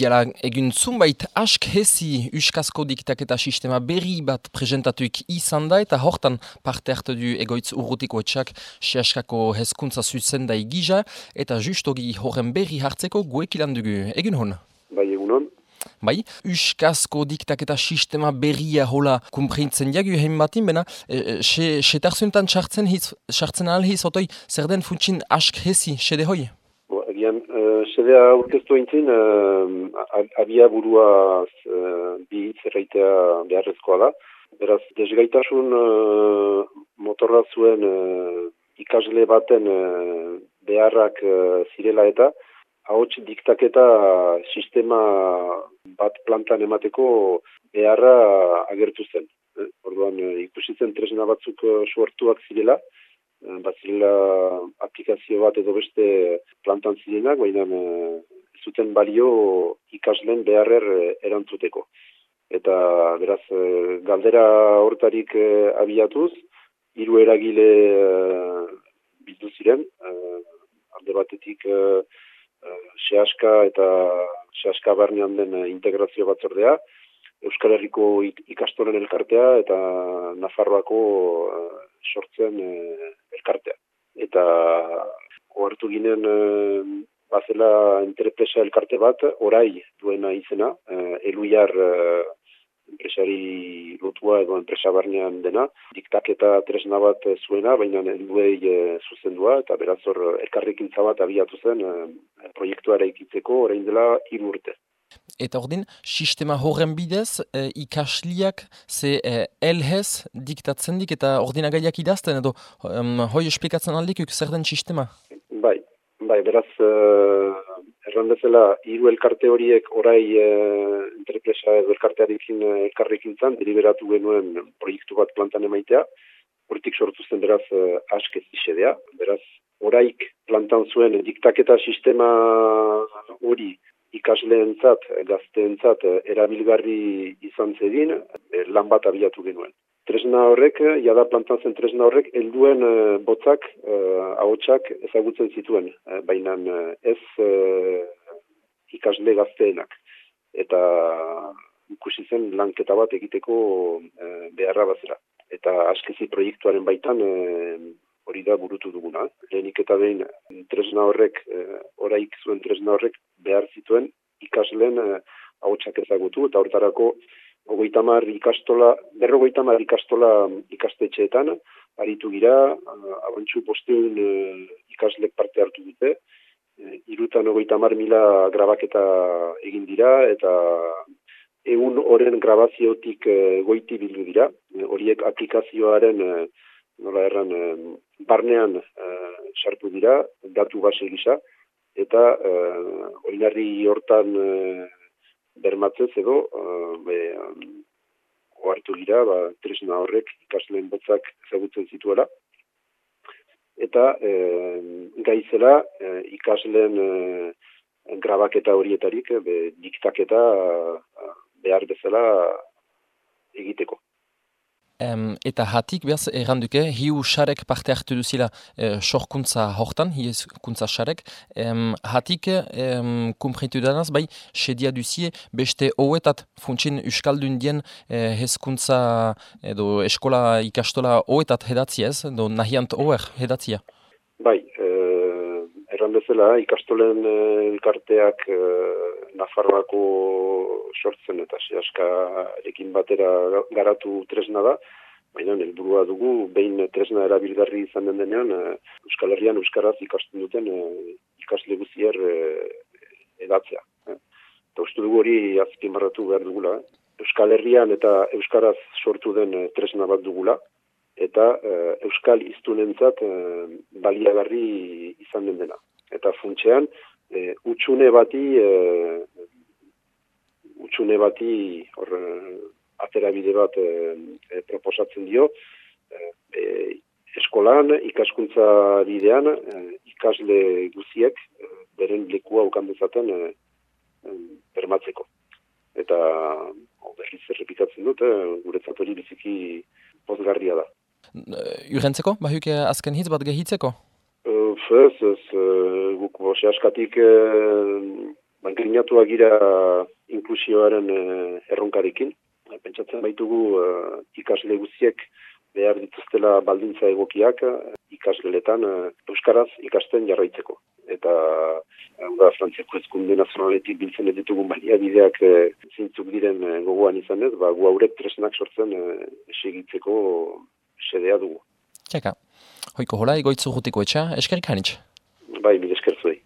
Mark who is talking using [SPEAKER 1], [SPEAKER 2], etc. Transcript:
[SPEAKER 1] Jala, egun zunbait ask hezi uskazko diktaketa sistema berri bat presentatuik izan da eta hortan parte hartu du egoitz urrutiko etxak sehaskako hezkuntza zuzen da egiza eta justogi horren berri hartzeko guekilan dugu. Egun hon?
[SPEAKER 2] Bai, egun hon.
[SPEAKER 1] Bai, uskazko diktaketa sistema berria hola kumprintzen jagu hein batin, bena, e, e, sartzen alhiz otoi, zer den funtsin ask hezi, sede hoi?
[SPEAKER 2] Uh, sedea urkeztu eintzin, uh, abia burua uh, bi zerreitea beharrezkoa da. Beraz, desgaitasun uh, motorra zuen uh, ikasle baten uh, beharrak uh, zirela eta ahots diktaketa sistema bat plantan emateko beharra agertu zen. Eh? Orduan, uh, ikusitzen tresna batzuk uh, suertuak zirela, Eh, bazila aplikazio bat edo beste plantan zirenak, baina e, zuten balio ikaslen beharrer eh, erantzuteko. Eta beraz, galdera hortarik abiatuz, hiru eragile bildu ziren, alde batetik sehaska eta sehaska barnean den integrazio batzordea, Euskal Herriko ikastoren elkartea eta Nafarroako sortzen elkartea. Eta ohartu ginen e, bazela entrepresa elkarte bat, orai duena izena, e, eluiar e, enpresari lotua edo enpresa barnean dena, diktaketa tresna bat zuena, baina eluei e, zuzendua, eta beraz hor elkarrekin zabat abiatu zen e, proiektuara ikitzeko orain dela irurte.
[SPEAKER 1] Eta ordin, sistema horren bidez, e, ikasliak ze e, elhez diktatzen dik eta ordinagaiak idazten edo um, hoi esplikatzen aldikuk zer den sistema?
[SPEAKER 2] Bai, bai, beraz, uh, erran bezala, hiru elkarte horiek orai uh, entrepresa edo elkartearekin uh, elkarrekin zan, deliberatu genuen proiektu bat plantan emaitea, hortik sortu zen beraz uh, askez isedea, beraz, oraik plantan zuen diktaketa sistema ikasleentzat, gazteentzat erabilgarri izan zedin, eh, lan bat abiatu genuen. Tresna horrek, jada plantan zen tresna horrek, helduen eh, botzak, eh, ahotsak ezagutzen zituen, baina ez ikasle gazteenak. Eta ikusi zen lanketa bat egiteko beharra bazera. Eta askezi proiektuaren baitan hori da burutu duguna. Lehenik eta behin tresna horrek, oraik zuen tresna horrek behar zituen ikasleen eh, ahotsak ezagutu eta hortarako hogeita mar ikastola, berrogeita mar ikastola ikastetxeetan, aritu gira, eh, abantxu posteun eh, ikaslek parte hartu dute, eh, irutan hogeita mar mila grabaketa egin dira, eta egun horren grabaziotik eh, goiti bildu dira, horiek aplikazioaren eh, nola erran, barnean sartu dira, datu base gisa, eta uh, oinarri hortan uh, bermatzez edo um, oartu gira, ba, tresna horrek ikasleen botzak ezagutzen zituela. Eta uh, gaizela uh, ikasleen uh, grabaketa horietarik, be, diktaketa behar bezala egiteko.
[SPEAKER 1] Um, eta hatik, behaz, erranduke, hiu xarek parte hartu duzila uh, sorkuntza hortan, hiezkuntza xarek. Um, hatik, um, kumpritu danaz, bai, sedia duzie, beste hoetat funtsin uskaldun dien uh, hezkuntza edo eskola ikastola hoetat hedatzi ez, edo nahiant hoer hedatzia.
[SPEAKER 2] Bai, uh, erran bezala, ikastolen uh, elkarteak uh, Nafarroako sortzen eta sehaska ekin batera garatu tresna da, baina helburua dugu behin tresna erabilgarri izan den denean eh, Euskal Herrian Euskaraz ikasten duten eh, ikasle guzier eh, edatzea. Eta uste dugu hori azpimarratu behar dugula. Euskal Herrian eta Euskaraz sortu den tresna bat dugula, eta Euskal iztunentzat baliagarri izan den dena. Eta funtsean, e, utxune bati utxune bati hor aterabide bat e, proposatzen dio. E, eskolan ikaskuntza bidean ikasle guziek e, beren lekua ukan dezaten e, bermatzeko. Eta berriz errepikatzen dut e, guretzat hori biziki pozgarria da.
[SPEAKER 1] Urentzeko, bahuk azken hitz bat gehitzeko?
[SPEAKER 2] Ez, ez, guk bose askatik Bankrinatu agira inklusioaren erronkarikin. Pentsatzen baitugu ikasle guztiek behar dituztela baldintza egokiak ikasgeletan Euskaraz ikasten jarraitzeko. Eta da Frantziako ezkunde nazionaletik biltzen ditugun baliabideak e, zintzuk diren gogoan izan ez, ba, gu haurek tresnak sortzen e, esegitzeko sedea dugu.
[SPEAKER 1] Txeka, hoiko hola, egoitzu gutiko etxa, eskerik hanitz?
[SPEAKER 2] Bai, risk-free